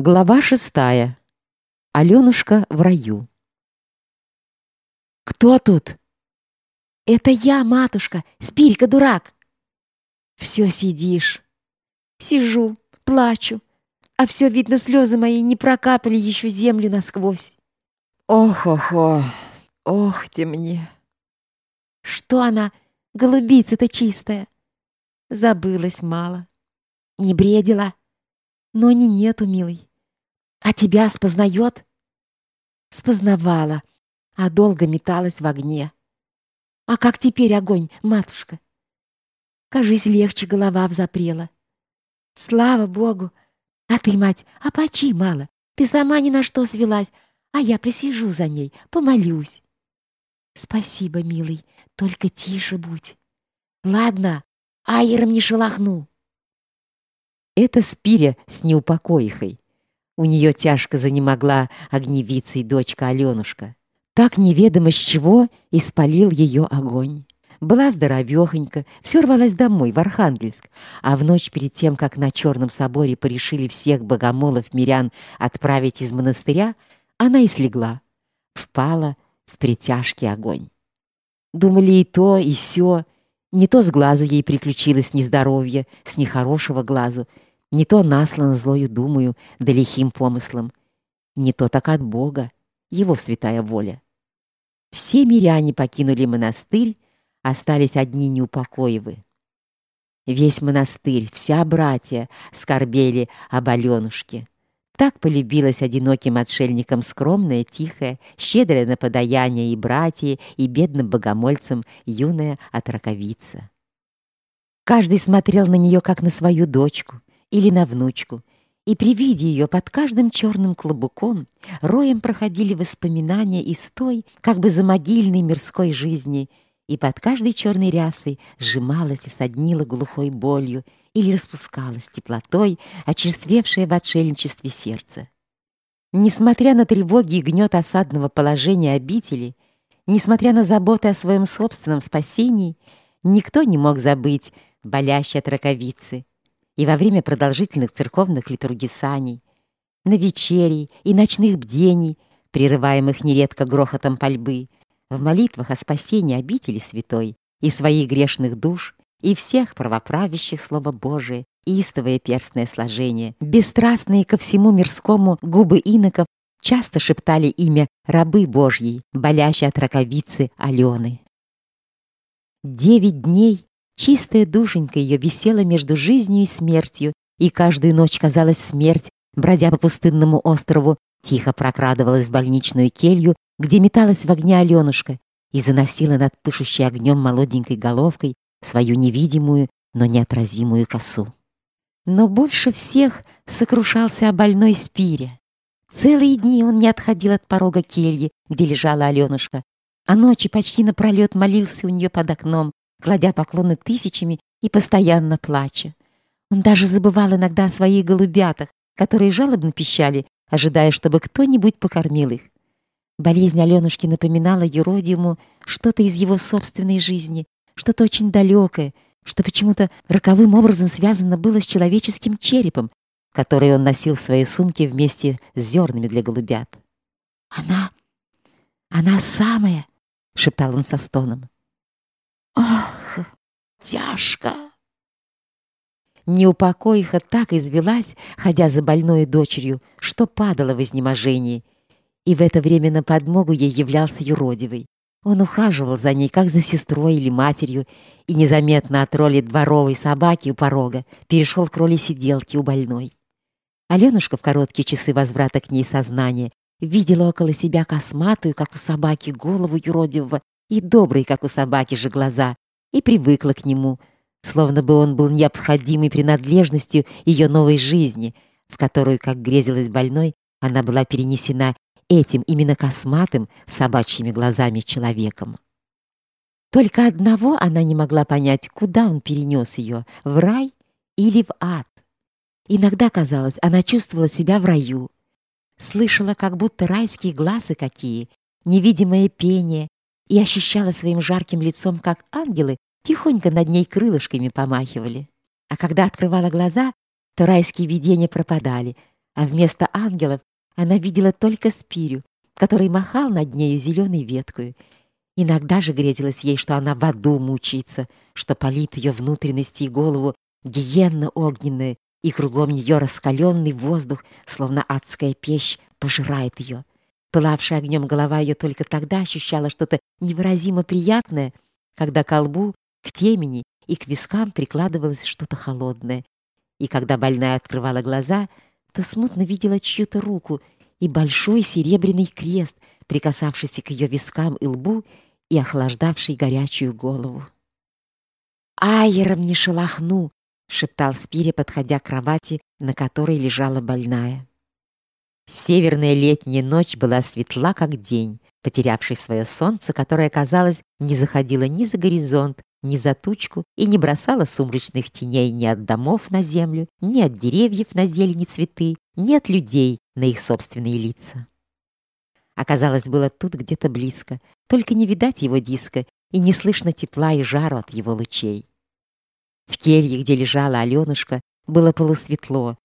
Глава шестая. Аленушка в раю. «Кто тут?» «Это я, матушка, Спирька дурак!» «Все сидишь». «Сижу, плачу, а все, видно, слезы мои не прокапали еще землю насквозь». «Ох-ох-ох, ох ты мне!» «Что она, голубица-то чистая?» Забылась мало. Не бредила, но не нету, милый. А тебя спознает? Спознавала, а долго металась в огне. А как теперь огонь, матушка? Кажись, легче голова взапрела. Слава Богу! А ты, мать, опочи мало. Ты сама ни на что свелась, а я посижу за ней, помолюсь. Спасибо, милый, только тише будь. Ладно, айером не шелохну. Это Спиря с неупокоихой. У нее тяжко занемогла огневицей дочка Аленушка. Так неведомо с чего испалил ее огонь. Была здоровехонька, все рвалась домой, в Архангельск, а в ночь перед тем, как на Черном соборе порешили всех богомолов-мирян отправить из монастыря, она и слегла, впала в притяжкий огонь. Думали и то, и сё, не то с глазу ей приключилось нездоровье, с нехорошего глазу, не то наслано злою думаю, да лихим помыслом, не то так от Бога, Его святая воля. Все миряне покинули монастырь, остались одни неупокоевы. Весь монастырь, вся братья скорбели об Аленушке. Так полюбилась одиноким отшельникам скромная, тихая, щедрая на подаяние и братья, и бедным богомольцам юная отраковица. Каждый смотрел на нее, как на свою дочку, или на внучку, и при виде ее под каждым черным клобуком роем проходили воспоминания из той, как бы замогильной мирской жизни, и под каждой черной рясой сжималась и соднила глухой болью или распускалась теплотой, очерствевшее в отшельничестве сердце. Несмотря на тревоги и гнет осадного положения обители, несмотря на заботы о своем собственном спасении, никто не мог забыть болящей от раковицы, и во время продолжительных церковных литургисаний, на вечерей и ночных бдений, прерываемых нередко грохотом пальбы, в молитвах о спасении обители святой и своих грешных душ, и всех правоправящих Слово Божие, истовое перстное сложение, бесстрастные ко всему мирскому губы иноков часто шептали имя рабы Божьей, болящей от раковицы Алены. Девять дней Чистая душенька ее висела между жизнью и смертью, и каждую ночь казалась смерть, бродя по пустынному острову, тихо прокрадывалась в больничную келью, где металась в огне Аленушка и заносила над пышущей огнем молоденькой головкой свою невидимую, но неотразимую косу. Но больше всех сокрушался о больной Спире. Целые дни он не отходил от порога кельи, где лежала Аленушка, а ночи почти напролет молился у нее под окном, кладя поклоны тысячами и постоянно плача. Он даже забывал иногда о своих голубятах, которые жалобно пищали, ожидая, чтобы кто-нибудь покормил их. Болезнь Аленушки напоминала Еродиуму что-то из его собственной жизни, что-то очень далекое, что почему-то роковым образом связано было с человеческим черепом, который он носил в своей сумке вместе с зернами для голубят. «Она... она самая!» — шептал он со стоном. Ах, тяжко. Неупокоиха так извелась, ходя за больной дочерью, что падала в изнеможении. И в это время на подмогу ей являлся юродивый. Он ухаживал за ней, как за сестрой или матерью, и незаметно от роли дворовой собаки у порога перешел к роли сиделки у больной. Аленушка в короткие часы возврата к ней сознания видела около себя косматую, как у собаки, голову юродивого и добрые, как у собаки же, глаза, и привыкла к нему, словно бы он был необходимой принадлежностью ее новой жизни, в которую, как грезилась больной, она была перенесена этим именно косматым собачьими глазами человеком. Только одного она не могла понять, куда он перенес ее, в рай или в ад. Иногда, казалось, она чувствовала себя в раю, слышала как будто райские глазы какие, невидимое пение, и ощущала своим жарким лицом, как ангелы тихонько над ней крылышками помахивали. А когда открывала глаза, то райские видения пропадали, а вместо ангелов она видела только Спирю, который махал над нею зеленой веткой. Иногда же грезилось ей, что она в аду мучается, что палит ее внутренности и голову гиенна огненная, и кругом нее раскаленный воздух, словно адская печь, пожирает ее. Пылавшая огнем голова ее только тогда ощущала что-то невыразимо приятное, когда к колбу, к темени и к вискам прикладывалось что-то холодное. И когда больная открывала глаза, то смутно видела чью-то руку и большой серебряный крест, прикасавшийся к ее вискам и лбу и охлаждавший горячую голову. «Айером не шелохну!» — шептал Спири, подходя к кровати, на которой лежала больная. Северная летняя ночь была светла, как день, потерявший свое солнце, которое, казалось, не заходило ни за горизонт, ни за тучку и не бросало сумрачных теней ни от домов на землю, ни от деревьев на зелени цветы, ни от людей на их собственные лица. Оказалось, было тут где-то близко, только не видать его диска и не слышно тепла и жару от его лучей. В келье, где лежала Алёнушка, было полусветло,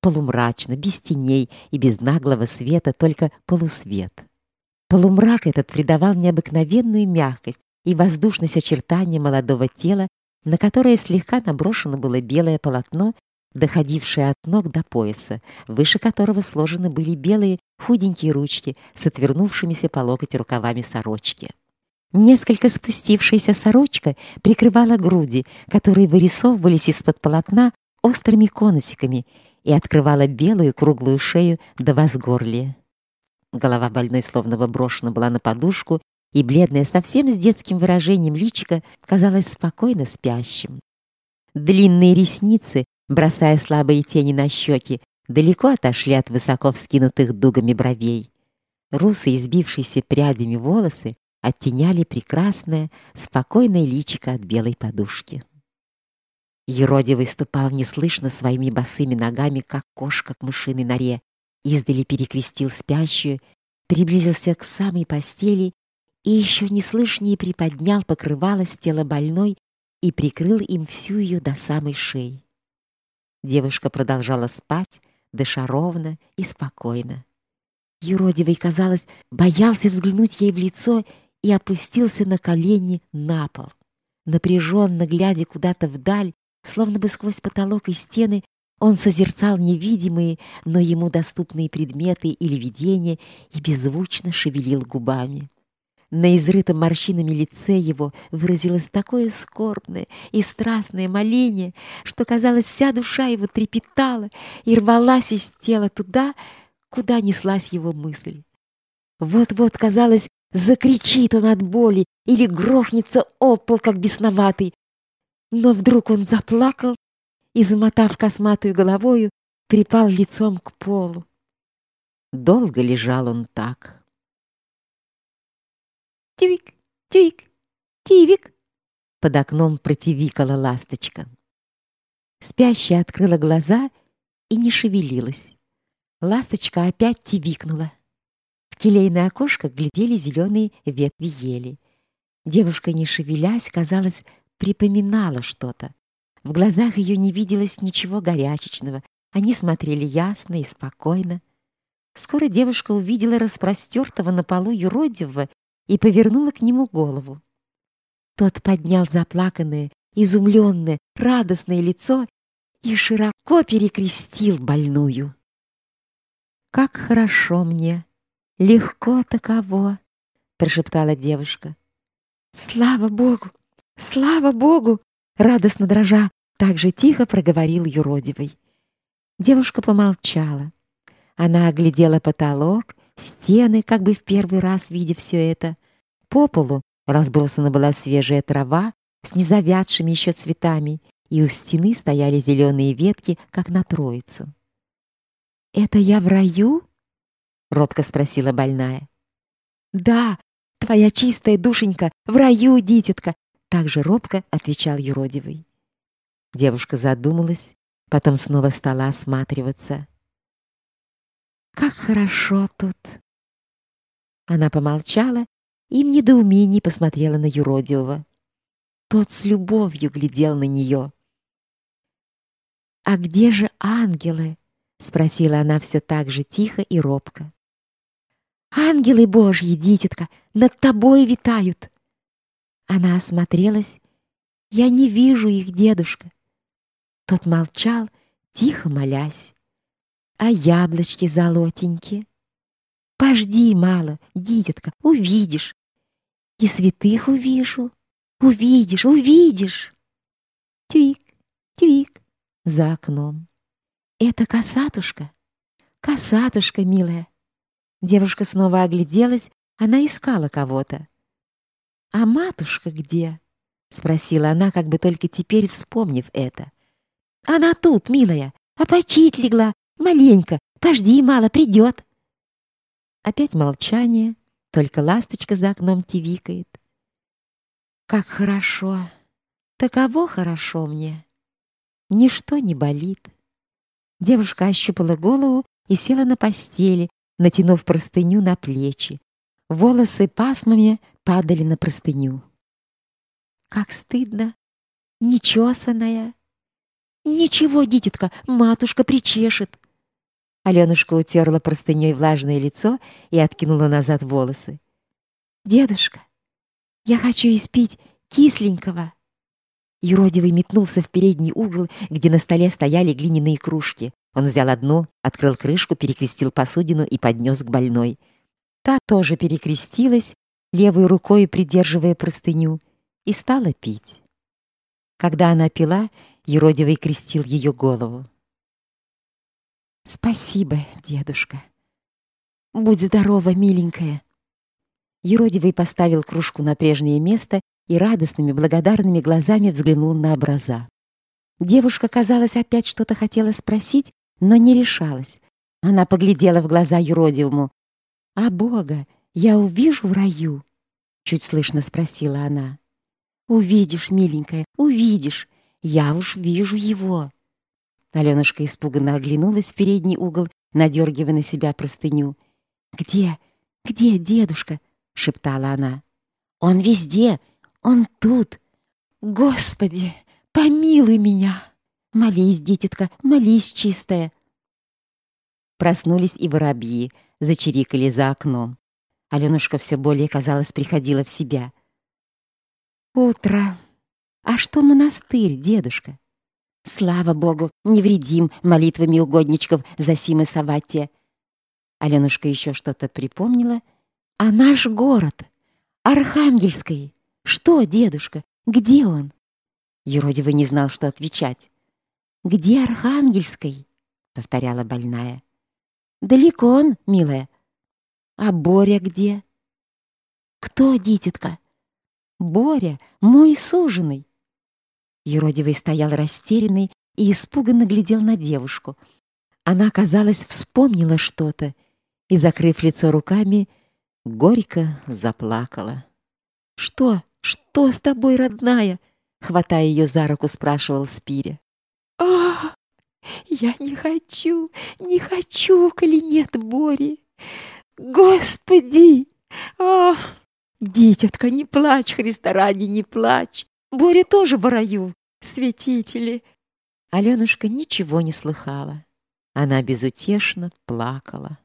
полумрачно, без теней и без наглого света, только полусвет. Полумрак этот придавал необыкновенную мягкость и воздушность очертания молодого тела, на которое слегка наброшено было белое полотно, доходившее от ног до пояса, выше которого сложены были белые худенькие ручки с отвернувшимися по локоть рукавами сорочки. Несколько спустившаяся сорочка прикрывала груди, которые вырисовывались из-под полотна острыми конусиками и открывала белую круглую шею до возгорлия. Голова больной словно бы брошена была на подушку, и бледная, совсем с детским выражением личика, казалась спокойно спящим. Длинные ресницы, бросая слабые тени на щеки, далеко отошли от высоко вскинутых дугами бровей. Русые, избившиеся прядями волосы, оттеняли прекрасное, спокойное личико от белой подушки. Еродивый ступал неслышно своими босыми ногами, как кошка к мышиной норе, издали перекрестил спящую, приблизился к самой постели и еще неслышнее приподнял покрывало с тела больной и прикрыл им всю ее до самой шеи. Девушка продолжала спать, дыша ровно и спокойно. Юродивый, казалось, боялся взглянуть ей в лицо и опустился на колени на пол. Напряженно глядя куда-то вдаль, словно бы сквозь потолок и стены, он созерцал невидимые, но ему доступные предметы или видения и беззвучно шевелил губами. На изрытом морщинами лице его выразилось такое скорбное и страстное моление, что, казалось, вся душа его трепетала и рвалась из тела туда, куда неслась его мысль. Вот-вот, казалось, Закричит он от боли или грохнется об пол, как бесноватый. Но вдруг он заплакал и, замотав косматую головою, припал лицом к полу. Долго лежал он так. «Тивик, тивик, тивик!» Под окном противикала ласточка. Спящая открыла глаза и не шевелилась. Ласточка опять тивикнула келейное окошко глядели зеленые ветви ели. Девушка, не шевелясь, казалось, припоминала что-то. В глазах ее не виделось ничего горячечного. Они смотрели ясно и спокойно. Скоро девушка увидела распростертого на полу юродивого и повернула к нему голову. Тот поднял заплаканное, изумленное, радостное лицо и широко перекрестил больную. «Как хорошо мне!» Легко таково, прошептала девушка. Слава богу! Слава богу! радостно дрожа, так же тихо проговорил юродивый. Девушка помолчала. Она оглядела потолок, стены, как бы в первый раз видя все это. По полу разбросана была свежая трава с незавядшими еще цветами, и у стены стояли зеленые ветки, как на Троицу. «Это я в раю?» робко спросила больная. Да, твоя чистая душенька в раю, дитятка, также робко отвечал юродивый. Девушка задумалась, потом снова стала осматриваться. Как хорошо тут. Она помолчала и в недоумении посмотрела на юродивого. Тот с любовью глядел на нее. А где же ангелы? Спросила она все так же тихо и робко. «Ангелы Божьи, дитятка, над тобой витают!» Она осмотрелась. «Я не вижу их, дедушка!» Тот молчал, тихо молясь. «А яблочки золотенькие?» «Пожди мало, дитятка, увидишь!» «И святых увижу!» «Увидишь, увидишь!» Твик, твик за окном. Это косатушка, косатушка, милая. Девушка снова огляделась, она искала кого-то. А матушка где? спросила она, как бы только теперь вспомнив это. Она тут, милая, а почить легла, маленько. Пожди, мало придет. Опять молчание, только ласточка за окном тивикает. Как хорошо. Таково хорошо мне. Ничто не болит. Девушка ощупала голову и села на постели, натянув простыню на плечи. Волосы пасмами падали на простыню. Как стыдно, нечесанная. Ничего, дитятка, матушка причешет. Алёнушка утерла простыней влажное лицо и откинула назад волосы. Дедушка, я хочу испить кисленького. Юродивый метнулся в передний угол, где на столе стояли глиняные кружки. Он взял одну, открыл крышку, перекрестил посудину и поднес к больной. Та тоже перекрестилась, левой рукой придерживая простыню, и стала пить. Когда она пила, юродивый крестил ее голову. «Спасибо, дедушка. Будь здорова, миленькая». Юродивый поставил кружку на прежнее место и радостными, благодарными глазами взглянул на образа. Девушка, казалось, опять что-то хотела спросить, но не решалась. Она поглядела в глаза юродивому. «А Бога я увижу в раю?» Чуть слышно спросила она. «Увидишь, миленькая, увидишь. Я уж вижу его». Аленушка испуганно оглянулась в передний угол, надергивая на себя простыню. «Где? Где дедушка?» — шептала она. «Он везде, он тут. Господи, помилуй меня. Молись, дитятка, молись, чистая. Проснулись и воробьи, зачирикали за окном. Алёнушка все более, казалось, приходила в себя. Утро. А что монастырь, дедушка? Слава Богу, невредим молитвами угодничков за Симы Саватия. Алёнушка еще что-то припомнила. А наш город, Архангельский, что, дедушка? Где он? Юродивый не знал, что отвечать. Где Архангельской? повторяла больная. Далеко он, милая. А Боря где? Кто, дитятка? Боря, мой суженый. Юродивый стоял растерянный и испуганно глядел на девушку. Она, казалось, вспомнила что-то и, закрыв лицо руками, горько заплакала. Что? Что с тобой, родная? Хватая ее за руку, спрашивал Спиря. Я не хочу, не хочу, коли нет Бори. Господи! А, дитятка, не плачь, Христа ради, не плачь. Боря тоже в раю, святители. Аленушка ничего не слыхала. Она безутешно плакала.